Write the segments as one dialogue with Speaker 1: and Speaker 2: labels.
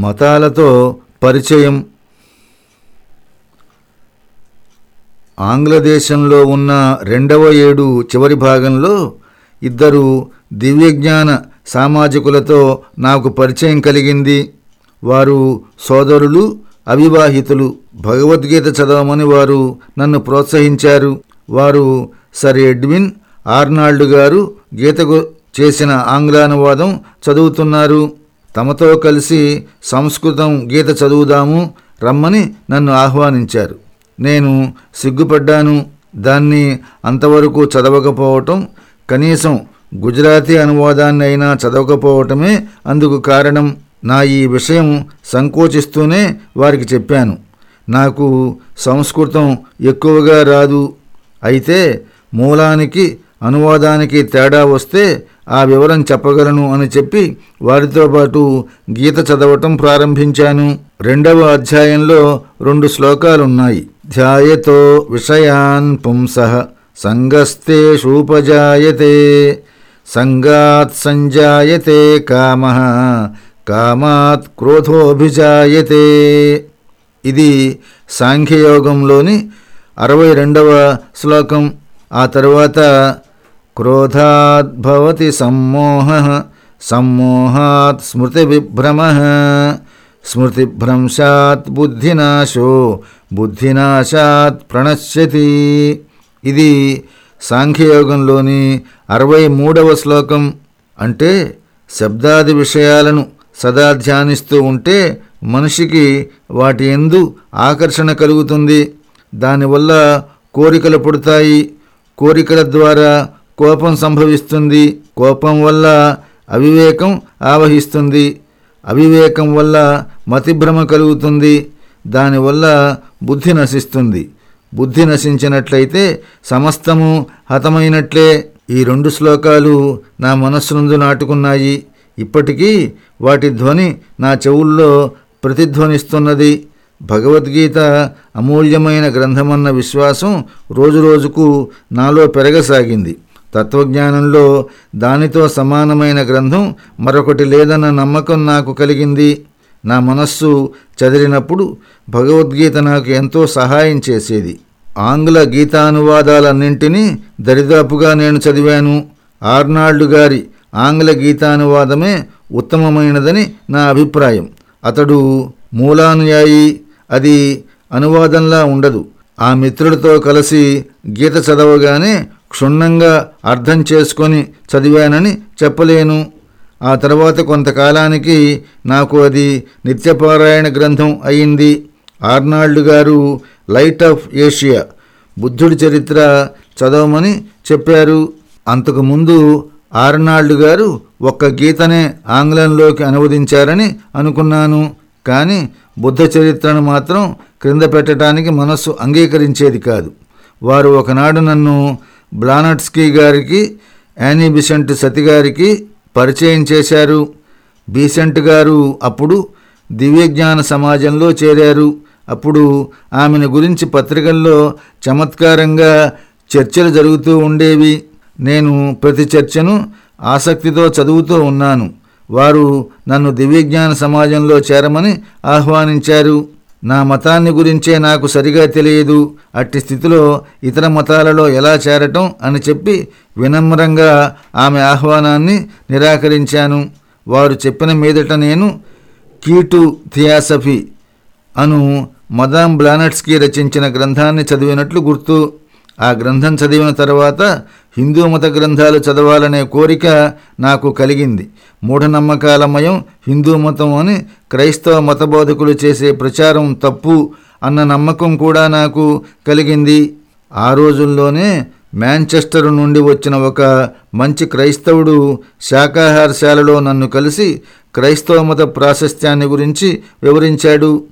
Speaker 1: మతాలతో పరిచయం. ఆంగ్లదేశంలో ఉన్న రెండవ ఏడు చివరి భాగంలో ఇద్దరు దివ్యజ్ఞాన సామాజికులతో నాకు పరిచయం కలిగింది. వారు సోదరులు అవివాహితులు. భగవద్గీత చదవమని వారు నన్ను ప్రోత్సహించారు. వారు సర్ ఎడ్విన్ ఆర్నాల్డ్ గారు గీతకు చేసిన ఆంగ్లానువాదం చదువుతున్నారు. తమతో కలిసి సంస్కృతం గీత చదువుదాము రమ్మని నన్ను ఆహ్వానించారు. నేను సిగ్గుపడ్డాను. దాన్ని అంతవరకు చదవకపోవటం కనీసం గుజరాతీ అనువాదాన్ని అయినా చదవకపోవటమే అందుకు కారణం. నా ఈ విషయం సంకోచిస్తూనే వారికి చెప్పాను. నాకు సంస్కృతం ఎక్కువగా రాదు. అయితే మూలానికి అనువాదానికి తేడా వస్తే ఆ వివరం చెప్పగలను అని చెప్పి వారితో పాటు గీత చదవటం ప్రారంభించాను. రెండవ అధ్యాయంలో రెండు శ్లోకాలున్నాయి. ధ్యాయతో విషయాన్ పుంస సంగస్తేషూపజాయతే సంగాత్ సంజాయతే కామ కామాత్ క్రోధోభిజాయతే. ఇది సాంఖ్యయోగంలోని అరవై రెండవ శ్లోకం. ఆ తరువాత క్రోధాద్భవతి సమ్మోహ సమ్మోహాత్ స్మృతి విభ్రమ స్మృతిభ్రంశాత్ బుద్ధినాశో బుద్ధినాశాత్ ప్రణశ్యతి. ఇది సాంఖ్యయోగంలోని అరవై మూడవ శ్లోకం. అంటే శబ్దాది విషయాలను సదా ధ్యానిస్తూ ఉంటే మనిషికి వాటి ఎందు ఆకర్షణ కలుగుతుంది. దానివల్ల కోరికలు పుడతాయి. కోరికల ద్వారా కోపం సంభవిస్తుంది. కోపం వల్ల అవివేకం ఆవహిస్తుంది. అవివేకం వల్ల మతిభ్రమ కలుగుతుంది. దానివల్ల బుద్ధి నశిస్తుంది. బుద్ధి నశించినట్లయితే సమస్తము హతమైనట్లే. ఈ రెండు శ్లోకాలు నా మనస్సునందు నాటుకున్నాయి. ఇప్పటికీ వాటి ధ్వని నా చెవుల్లో ప్రతిధ్వనిస్తున్నది. భగవద్గీత అమూల్యమైన గ్రంథమన్న విశ్వాసం రోజురోజుకు నాలో పెరగసాగింది. తత్వజ్ఞానంలో దానితో సమానమైన గ్రంథం మరొకటి లేదన్న నమ్మకం నాకు కలిగింది. నా మనస్సు చదివినప్పుడు భగవద్గీత నాకు ఎంతో సహాయం చేసేది. ఆంగ్ల గీతానువాదాలన్నింటినీ దరిదాపుగా నేను చదివాను. ఆర్నాల్డ్ గారి ఆంగ్ల గీతానువాదమే ఉత్తమమైనదని నా అభిప్రాయం. అతడు మూలానుయాయి. అది అనువాదంలా ఉండదు. ఆ మిత్రుడితో కలిసి గీత చదవగానే క్షుణ్ణంగా అర్థం చేసుకొని చదివానని చెప్పలేను. ఆ తర్వాత కొంతకాలానికి నాకు అది నిత్యపారాయణ గ్రంథం అయింది. ఆర్నాల్డ్ గారు లైట్ ఆఫ్ ఏషియా బుద్ధుడి చరిత్ర చదవమని చెప్పారు. అంతకుముందు ఆర్నాల్డ్ గారు ఒక్క గీతనే ఆంగ్లంలోకి అనువదించారని అనుకున్నాను. కానీ బుద్ధ చరిత్రను మాత్రం క్రింద పెట్టడానికి మనస్సు అంగీకరించేది కాదు. వారు ఒకనాడు నన్ను బ్లానట్స్కీ గారికి యానీ బిసెంట్ సతి గారికి పరిచయం చేశారు. బీసెంట్ గారు అప్పుడు దివ్యజ్ఞాన సమాజంలో చేరారు. అప్పుడు ఆమెను గురించి పత్రికల్లో చమత్కారంగా చర్చలు జరుగుతూ ఉండేవి. నేను ప్రతి చర్చను ఆసక్తితో చదువుతూ ఉన్నాను. వారు నన్ను దివ్యజ్ఞాన సమాజంలో చేరమని ఆహ్వానించారు. నా మతాన్ని గురించే నాకు సరిగా తెలియదు. అట్టి స్థితిలో ఇతర మతాలలో ఎలా చేరటం అని చెప్పి వినమ్రంగా ఆమె ఆహ్వానాన్ని నిరాకరించాను. వారు చెప్పిన మీదట నేను కీటు థియాసఫీ అను మదాం బ్లానట్స్కి రచించిన గ్రంథాన్ని చదివినట్లు గుర్తు. ఆ గ్రంథం చదివిన తర్వాత హిందూ మత గ్రంథాలు చదవాలనే కోరిక నాకు కలిగింది. మూఢనమ్మకాలమయం హిందూ మతం అని క్రైస్తవ మత బోధకులు చేసే ప్రచారం తప్పు అన్న నమ్మకం కూడా నాకు కలిగింది. ఆ రోజుల్లోనే మాంచెస్టర్ నుండి వచ్చిన ఒక మంచి క్రైస్తవుడు శాకాహారశాలలో నన్ను కలిసి క్రైస్తవ మత ప్రాశస్త్యాన్ని గురించి వివరించాడు.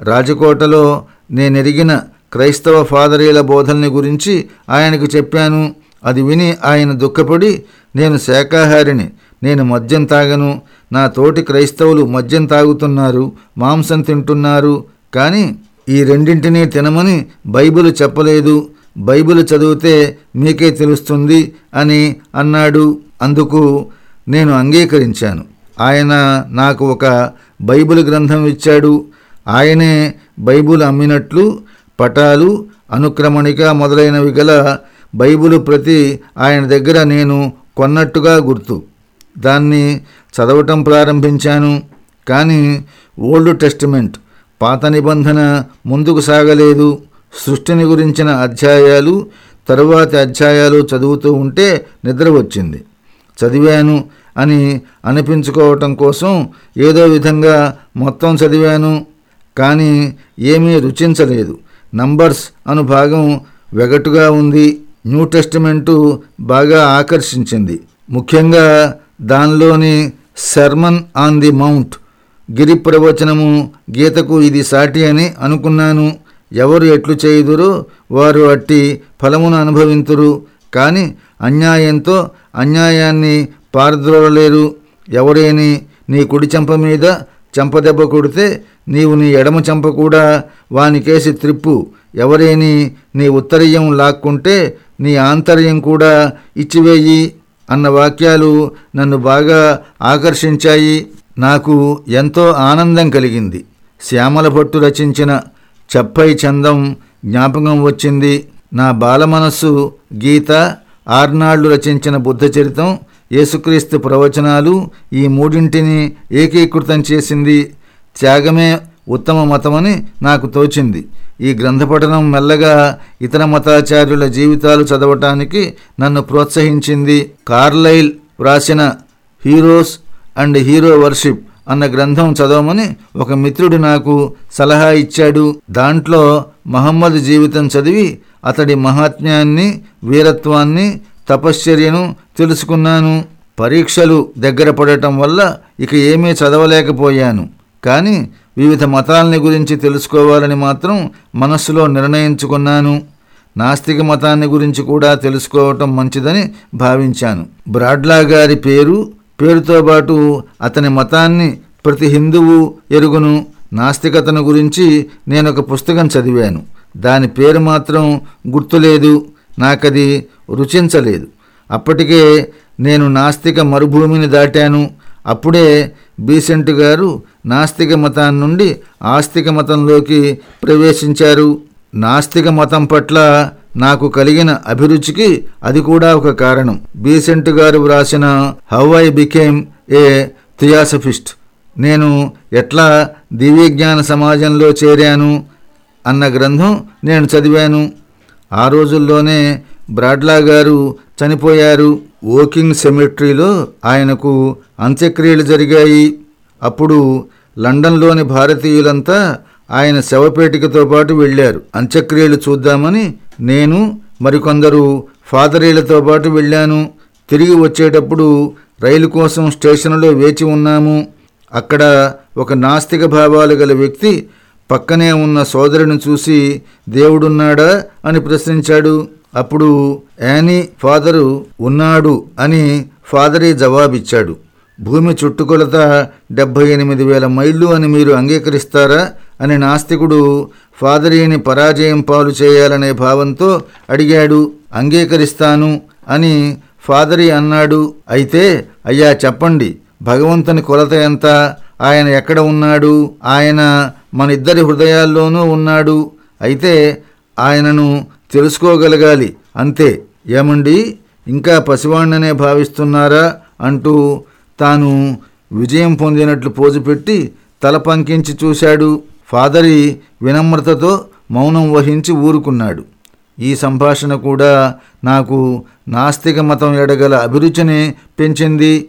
Speaker 1: రాజకోటలో నేనెరిగిన క్రైస్తవ ఫాదరీల బోధల్ని గురించి ఆయనకు చెప్పాను. అది విని ఆయన దుఃఖపడి నేను శాకాహారిని నేను మద్యం తాగను. నా తోటి క్రైస్తవులు మద్యం తాగుతున్నారు మాంసం తింటున్నారు. కానీ ఈ రెండింటినీ తినమని బైబిల్ చెప్పలేదు. బైబిల్ చదివితే మీకే తెలుస్తుంది అని అన్నాడు. అందుకు నేను అంగీకరించాను. ఆయన నాకు ఒక బైబిల్ గ్రంథం ఇచ్చాడు. ఆయనే బైబిల్ అమ్మినట్లు పటాలు అనుక్రమణిక మొదలైనవి గల బైబిల్ ప్రతి ఆయన దగ్గర నేను కొన్నట్టుగా గుర్తు. దాన్ని చదవటం ప్రారంభించాను. కానీ ఓల్డ్ టెస్టిమెంట్ పాత నిబంధన ముందుకు సాగలేదు. సృష్టిని గురించిన అధ్యాయాలు తరువాతి అధ్యాయాలు చదువుతూ ఉంటే నిద్ర వచ్చింది. చదివాను అని అనిపించుకోవటం కోసం ఏదో విధంగా మొత్తం చదివాను. కానీ ఏమీ రుచించలేదు. నంబర్స్ అను భాగం వెగటుగా ఉంది. న్యూ టెస్టిమెంటు బాగా ఆకర్షించింది. ముఖ్యంగా దానిలోని శర్మన్ ఆన్ ది మౌంట్. గిరి ప్రవచనము గీతకు ఇది సాటి అని అనుకున్నాను. ఎవరు ఎట్లు చేయుదురో వారు అట్టి ఫలమును అనుభవింతురు. కానీ అన్యాయంతో అన్యాయాన్ని పారద్రోలలేరు. ఎవరేని నీ కుడి చెంప మీద చెంపదెబ్బ కొడితే నీవు నీ ఎడమ చెంప కూడా వానికేసి త్రిప్పు. ఎవరేని నీ ఉత్తరీయం లాక్కుంటే నీ ఆంతర్యం కూడా ఇచ్చివేయి అన్న వాక్యాలు నన్ను బాగా ఆకర్షించాయి. నాకు ఎంతో ఆనందం కలిగింది. శ్యామల భట్టు రచించిన చెప్పై చందం జ్ఞాపకం వచ్చింది. నా బాలమనస్సు గీత ఆర్నాళ్ళు రచించిన బుద్ధ చరితం యేసుక్రీస్తు ప్రవచనాలు ఈ మూడింటిని ఏకీకృతం చేసింది త్యాగమే ఉత్తమ మతమని నాకు తోచింది. ఈ గ్రంథపఠనం మెల్లగా ఇతర మతాచార్యుల జీవితాలు చదవటానికి నన్ను ప్రోత్సహించింది కార్లైల్ వ్రాసిన హీరోస్ అండ్ హీరో వర్షిప్ అన్న గ్రంథం చదవమని ఒక మిత్రుడు నాకు సలహా ఇచ్చాడు. దాంట్లో మహమ్మద్ జీవితం చదివి అతడి మహాత్మ్యాన్ని వీరత్వాన్ని తపశ్చర్యను తెలుసుకున్నాను. పరీక్షలు దగ్గర పడటం వల్ల ఇక ఏమీ చదవలేకపోయాను. కానీ వివిధ మతాలని గురించి తెలుసుకోవాలని మాత్రం మనస్సులో నిర్ణయించుకున్నాను. నాస్తిక మతాన్ని గురించి కూడా తెలుసుకోవటం మంచిదని భావించాను. బ్రాడ్లా గారి పేరు పేరుతో పాటు అతని మతాన్ని ప్రతి హిందువు ఎరుగును. నాస్తికతను గురించి నేను ఒక పుస్తకం చదివాను. దాని పేరు మాత్రం గుర్తులేదు. నాకది రుచించలేదు. అప్పటికే నేను నాస్తిక మరుభూమిని దాటాను. అప్పుడే బీసెంట్ గారు నాస్తిక మతం నుండి ఆస్తిక మతంలోకి ప్రవేశించారు. నాస్తిక మతం పట్ల నాకు కలిగిన అభిరుచికి అది కూడా ఒక కారణం. బీసెంట్ గారు వ్రాసిన how I became a theosophist. నేను ఎట్లా దివ్యజ్ఞాన సమాజంలో చేరాను అన్న గ్రంథం నేను చదివాను. ఆ రోజుల్లోనే బ్రాడ్లా గారు చనిపోయారు. ఓకింగ్ సెమిట్రీలో ఆయనకు అంత్యక్రియలు జరిగాయి. అప్పుడు లండన్లోని భారతీయులంతా ఆయన శవపేటికతో పాటు వెళ్ళారు. అంత్యక్రియలు చూద్దామని నేను మరికొందరు ఫాదరీలతో పాటు వెళ్ళాను. తిరిగి వచ్చేటప్పుడు రైలు కోసం స్టేషన్లో వేచి ఉన్నాము. అక్కడ ఒక నాస్తిక భావాలు గల వ్యక్తి పక్కనే ఉన్న సోదరుని చూసి దేవుడున్నాడా? అని ప్రశ్నించాడు. అప్పుడు యానీ ఫాదరు ఉన్నాడు అని ఫాదరీ జవాబిచ్చాడు. భూమి చుట్టుకొలత డెబ్భై ఎనిమిది వేల మైళ్ళు అని మీరు అంగీకరిస్తారా? అని నాస్తికుడు ఫాదరీని పరాజయం పాలు చేయాలనే భావంతో అడిగాడు. అంగీకరిస్తాను అని ఫాదరీ అన్నాడు. అయితే అయ్యా చెప్పండి. భగవంతుని కొలత ఎంత? ఆయన ఎక్కడ ఉన్నాడు? ఆయన మన ఇద్దరి హృదయాల్లోనూ ఉన్నాడు. అయితే ఆయనను తెలుసుకోగలగాలి. అంతే. ఏమండి? ఇంకా పసివాణ్ణనే భావిస్తున్నారా అంటూ తాను విజయం పొందినట్లు పోజు పెట్టి తల పంకించి చూశాడు. ఫాదరి వినమ్రతతో మౌనం వహించి ఊరుకున్నాడు. ఈ సంభాషణ కూడా నాకు నాస్తిక మతం ఎడగల అభిరుచిని పెంచింది.